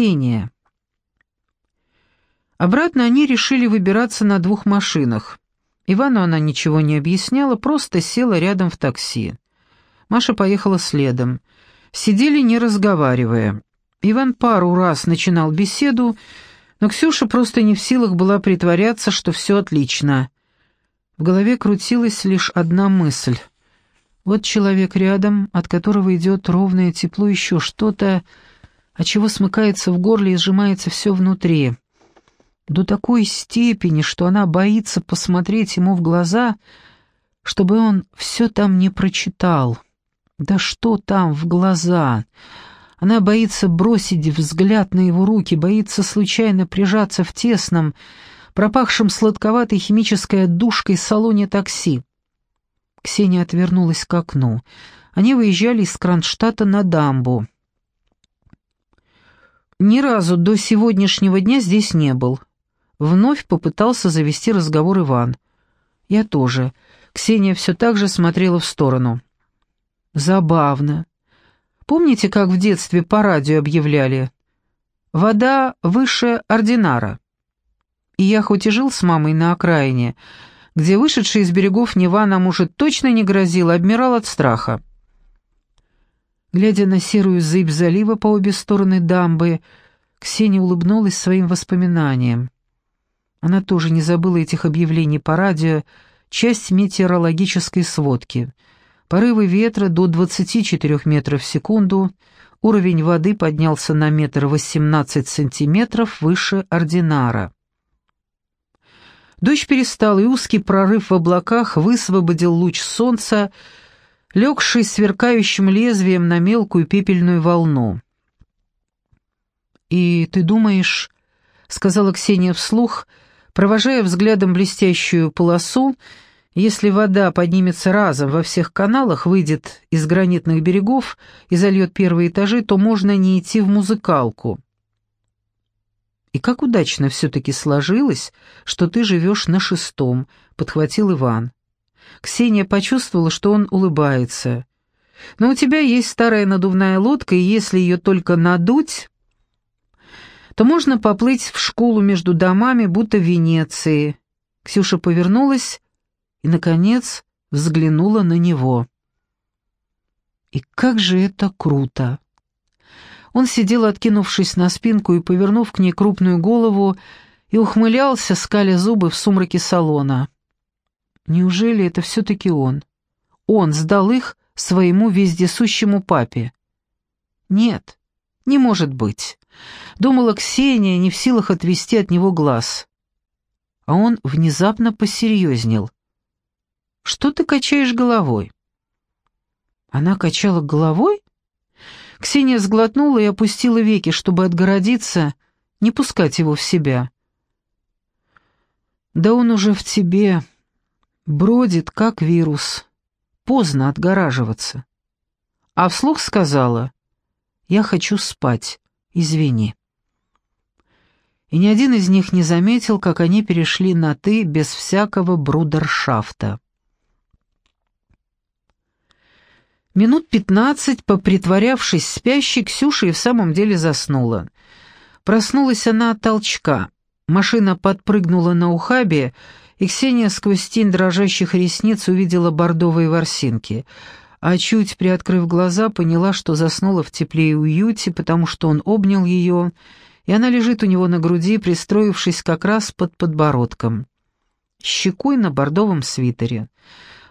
Ксения. Обратно они решили выбираться на двух машинах. Ивану она ничего не объясняла, просто села рядом в такси. Маша поехала следом. Сидели, не разговаривая. Иван пару раз начинал беседу, но Ксюша просто не в силах была притворяться, что все отлично. В голове крутилась лишь одна мысль. Вот человек рядом, от которого идет ровное тепло, еще что-то, от чего смыкается в горле и сжимается все внутри. До такой степени, что она боится посмотреть ему в глаза, чтобы он все там не прочитал. Да что там в глаза? Она боится бросить взгляд на его руки, боится случайно прижаться в тесном, пропахшем сладковатой химической отдушкой салоне такси. Ксения отвернулась к окну. Они выезжали из Кронштадта на дамбу. Ни разу до сегодняшнего дня здесь не был. Вновь попытался завести разговор Иван. Я тоже. Ксения все так же смотрела в сторону. Забавно. Помните, как в детстве по радио объявляли? «Вода выше ординара». И я хоть и жил с мамой на окраине, где вышедший из берегов Нева нам уже точно не грозил, обмирал от страха. Глядя на серую зыбь залива по обе стороны дамбы, Ксения улыбнулась своим воспоминаниям. Она тоже не забыла этих объявлений по радио, часть метеорологической сводки — Порывы ветра до 24 метров в секунду, уровень воды поднялся на метр восемнадцать сантиметров выше ординара. Дождь перестал, и узкий прорыв в облаках высвободил луч солнца, легший сверкающим лезвием на мелкую пепельную волну. «И ты думаешь...» — сказала Ксения вслух, провожая взглядом блестящую полосу, — если вода поднимется разом во всех каналах, выйдет из гранитных берегов и зальет первые этажи, то можно не идти в музыкалку. «И как удачно все-таки сложилось, что ты живешь на шестом», — подхватил Иван. Ксения почувствовала, что он улыбается. «Но у тебя есть старая надувная лодка, и если ее только надуть, то можно поплыть в школу между домами, будто в Венеции». Ксюша повернулась и, наконец, взглянула на него. И как же это круто! Он сидел, откинувшись на спинку и повернув к ней крупную голову, и ухмылялся, скаля зубы в сумраке салона. Неужели это все-таки он? Он сдал их своему вездесущему папе? Нет, не может быть. Думала Ксения, не в силах отвести от него глаз. А он внезапно посерьезнел. Что ты качаешь головой?» Она качала головой? Ксения сглотнула и опустила веки, чтобы отгородиться, не пускать его в себя. «Да он уже в тебе. Бродит, как вирус. Поздно отгораживаться». А вслух сказала, «Я хочу спать. Извини». И ни один из них не заметил, как они перешли на «ты» без всякого брудершафта. Минут пятнадцать, попритворявшись спящей, Ксюша и в самом деле заснула. Проснулась она от толчка. Машина подпрыгнула на ухабе, и Ксения сквозь тень дрожащих ресниц увидела бордовые ворсинки. А чуть приоткрыв глаза, поняла, что заснула в тепле и уюте, потому что он обнял ее, и она лежит у него на груди, пристроившись как раз под подбородком. Щекой на бордовом свитере.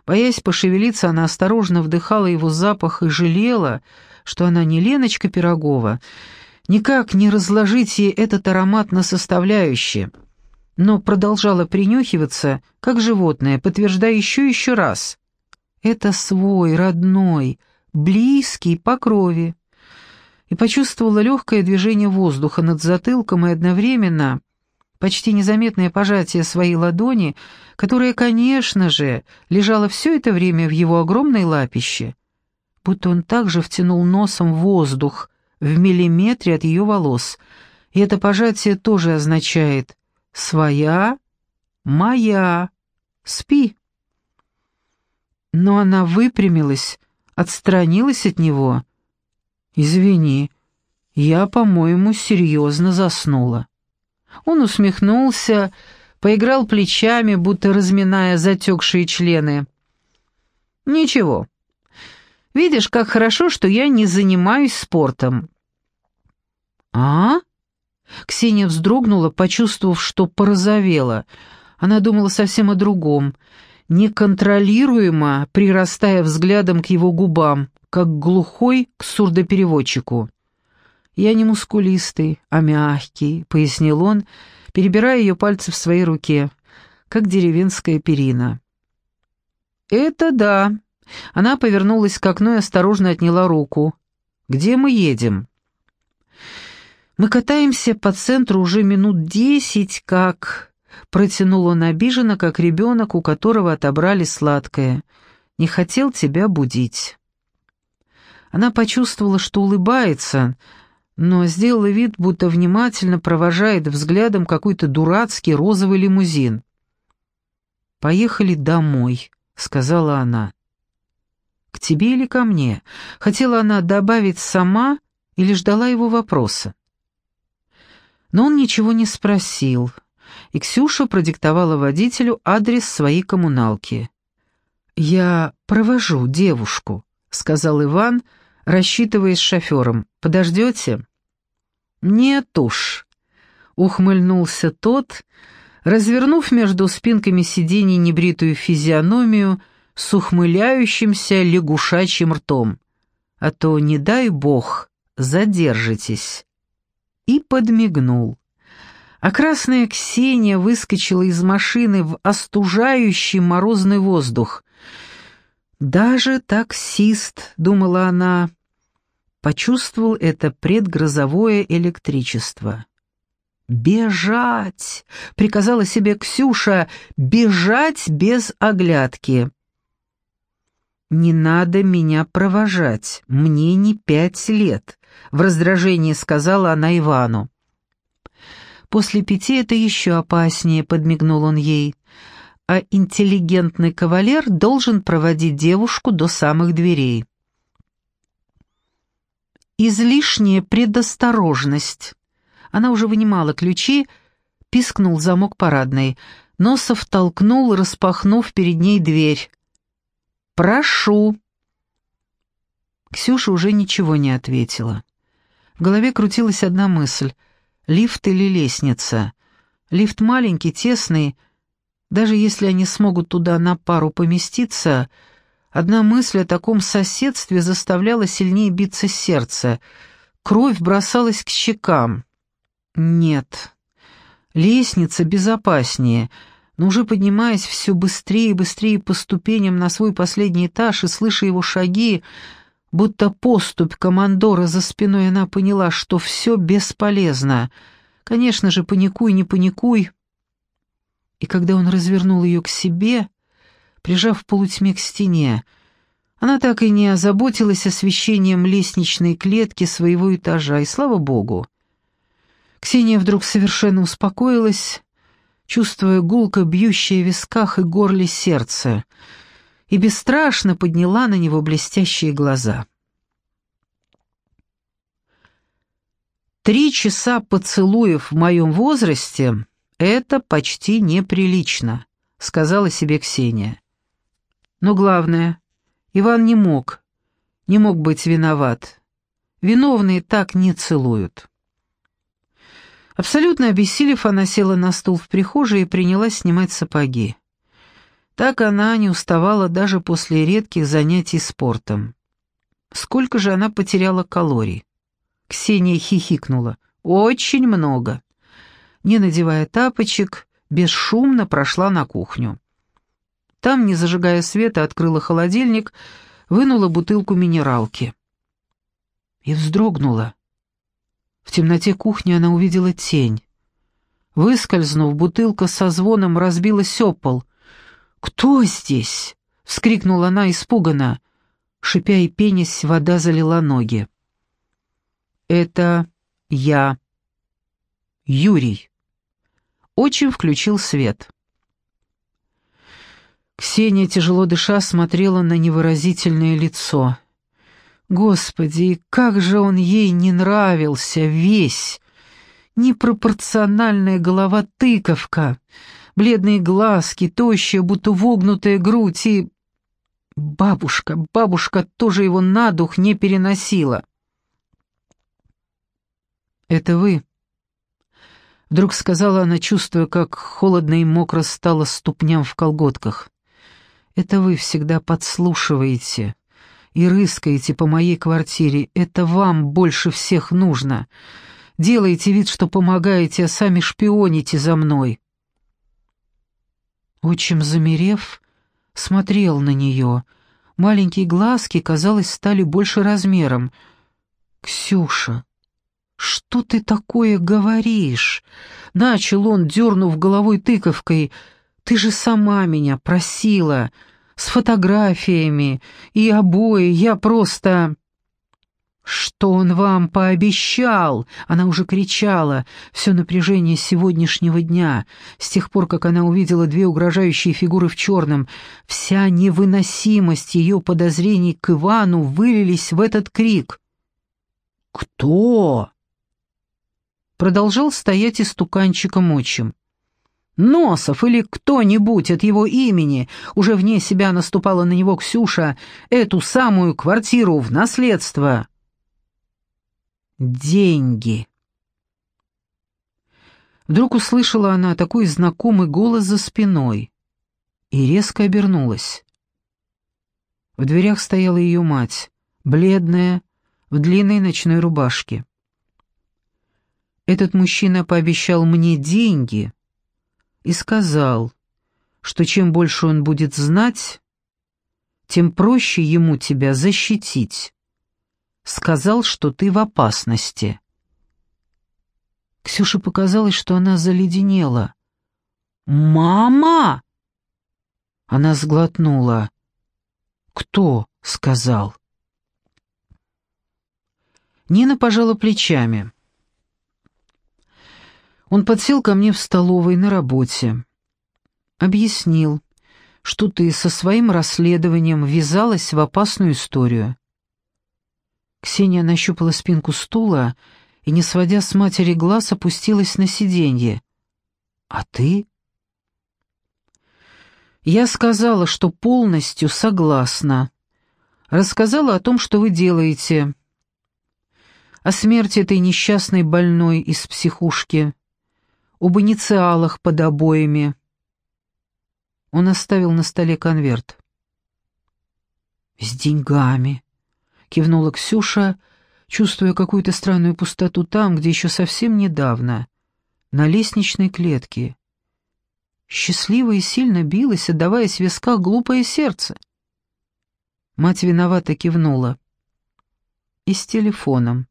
Боясь пошевелиться, она осторожно вдыхала его запах и жалела, что она не Леночка Пирогова, никак не разложить ей этот аромат на составляющие, но продолжала принюхиваться, как животное, подтверждая еще и еще раз. Это свой, родной, близкий по крови. И почувствовала легкое движение воздуха над затылком и одновременно почти незаметное пожатие своей ладони, которая, конечно же, лежала все это время в его огромной лапище, будто он также втянул носом воздух в миллиметре от ее волос, и это пожатие тоже означает «своя, моя, спи». Но она выпрямилась, отстранилась от него. «Извини, Я, по-моему, серьезно заснула. Он усмехнулся, поиграл плечами, будто разминая затекшие члены. «Ничего. Видишь, как хорошо, что я не занимаюсь спортом». «А?» Ксения вздрогнула, почувствовав, что порозовела. Она думала совсем о другом, неконтролируемо прирастая взглядом к его губам, как глухой к сурдопереводчику. «Я не мускулистый, а мягкий», — пояснил он, перебирая ее пальцы в своей руке, как деревенская перина. «Это да». Она повернулась к окну и осторожно отняла руку. «Где мы едем?» «Мы катаемся по центру уже минут десять, как...» Протянул он обиженно, как ребенок, у которого отобрали сладкое. «Не хотел тебя будить». Она почувствовала, что улыбается, но сделала вид, будто внимательно провожает взглядом какой-то дурацкий розовый лимузин. «Поехали домой», — сказала она. «К тебе или ко мне?» Хотела она добавить сама или ждала его вопроса. Но он ничего не спросил, и Ксюша продиктовала водителю адрес своей коммуналки. «Я провожу девушку», — сказал Иван, рассчитываясь с шофером. «Подождете?» «Нет уж», — ухмыльнулся тот, развернув между спинками сидений небритую физиономию с ухмыляющимся лягушачьим ртом. «А то, не дай бог, задержитесь» и подмигнул. А красная Ксения выскочила из машины в остужающий морозный воздух. «Даже таксист», — думала она, — почувствовал это предгрозовое электричество. «Бежать!» — приказала себе Ксюша, «бежать без оглядки». «Не надо меня провожать, мне не пять лет», — в раздражении сказала она Ивану. «После пяти это еще опаснее», — подмигнул он ей. «А интеллигентный кавалер должен проводить девушку до самых дверей». Излишняя предосторожность. Она уже вынимала ключи, пискнул замок парадной. Носов толкнул, распахнув перед ней дверь. «Прошу». Ксюша уже ничего не ответила. В голове крутилась одна мысль — лифт или лестница. Лифт маленький, тесный, даже если они смогут туда на пару поместиться, одна мысль о таком соседстве заставляла сильнее биться сердце. Кровь бросалась к щекам. Нет, лестница безопаснее — но уже поднимаясь все быстрее и быстрее по ступеням на свой последний этаж и слыша его шаги, будто поступь командора за спиной, она поняла, что все бесполезно. Конечно же, паникуй, не паникуй. И когда он развернул ее к себе, прижав полутьме к стене, она так и не озаботилась освещением лестничной клетки своего этажа, и слава богу. Ксения вдруг совершенно успокоилась, чувствуя гулко бьющее в висках и горле сердце, и бесстрашно подняла на него блестящие глаза. Три часа поцелуев в моем возрасте — это почти неприлично, — сказала себе Ксения. Но главное, Иван не мог, не мог быть виноват. Виновные так не целуют. Абсолютно обессилев, она села на стул в прихожей и принялась снимать сапоги. Так она не уставала даже после редких занятий спортом. Сколько же она потеряла калорий? Ксения хихикнула. Очень много. Не надевая тапочек, бесшумно прошла на кухню. Там, не зажигая света, открыла холодильник, вынула бутылку минералки. И вздрогнула. В темноте кухни она увидела тень. Выскользнув, бутылка со звоном разбилась о пол. «Кто здесь?» — вскрикнула она испуганно. Шипя и пенясь, вода залила ноги. «Это я. Юрий». Очень включил свет. Ксения, тяжело дыша, смотрела на невыразительное лицо. Господи, как же он ей не нравился весь! Непропорциональная голова-тыковка, бледные глазки, тощая, будто вогнутая грудь и... Бабушка, бабушка тоже его на дух не переносила. «Это вы?» Вдруг сказала она, чувствуя, как холодно и мокро стало ступням в колготках. «Это вы всегда подслушиваете и рыскаете по моей квартире. Это вам больше всех нужно. Делаете вид, что помогаете, а сами шпионите за мной». Отчим, замерев, смотрел на нее. Маленькие глазки, казалось, стали больше размером. «Ксюша, что ты такое говоришь?» Начал он, дернув головой тыковкой. «Ты же сама меня просила, с фотографиями и обои, я просто...» «Что он вам пообещал?» Она уже кричала. Все напряжение сегодняшнего дня, с тех пор, как она увидела две угрожающие фигуры в черном, вся невыносимость ее подозрений к Ивану вылились в этот крик. «Кто?» Продолжал стоять истуканчиком отчим. Носов или кто-нибудь от его имени, уже вне себя наступала на него Ксюша, эту самую квартиру в наследство деньги. Вдруг услышала она такой знакомый голос за спиной и резко обернулась. В дверях стояла ее мать, бледная, в длинной ночной рубашке. Этот мужчина пообещал мне деньги и сказал, что чем больше он будет знать, тем проще ему тебя защитить сказал, что ты в опасности». Ксюше показалось, что она заледенела. «Мама!» Она сглотнула. «Кто?» — сказал. Нина пожала плечами. Он подсел ко мне в столовой на работе. Объяснил, что ты со своим расследованием ввязалась в опасную историю. Ксения нащупала спинку стула и, не сводя с матери глаз, опустилась на сиденье. «А ты?» «Я сказала, что полностью согласна. Рассказала о том, что вы делаете. О смерти этой несчастной больной из психушки, об инициалах под обоями». Он оставил на столе конверт. «С деньгами», кивнула Ксюша, чувствуя какую-то странную пустоту там, где еще совсем недавно, на лестничной клетке. Счастливо и сильно билось, отдаваясь в висках глупое сердце. Мать виновато кивнула. И с телефоном.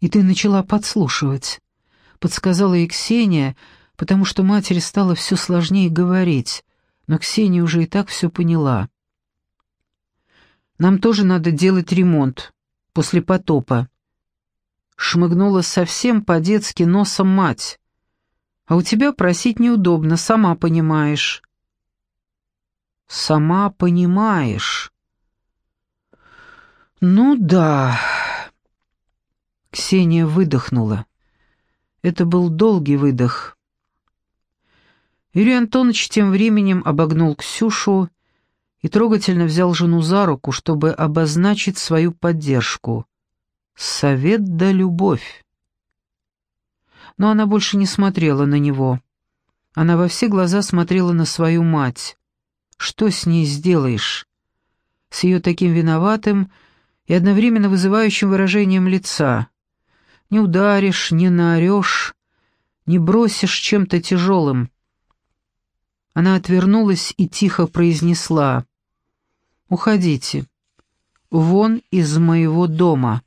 «И ты начала подслушивать», — подсказала ей Ксения, потому что матери стало все сложнее говорить, но Ксения уже и так все поняла. Нам тоже надо делать ремонт после потопа. Шмыгнула совсем по-детски носом мать. А у тебя просить неудобно, сама понимаешь. Сама понимаешь. Ну да. Ксения выдохнула. Это был долгий выдох. Юрий Антонович тем временем обогнул Ксюшу и трогательно взял жену за руку, чтобы обозначить свою поддержку. Совет да любовь. Но она больше не смотрела на него. Она во все глаза смотрела на свою мать. Что с ней сделаешь? С ее таким виноватым и одновременно вызывающим выражением лица. Не ударишь, не наорешь, не бросишь чем-то тяжелым. Она отвернулась и тихо произнесла. Уходите. Вон из моего дома.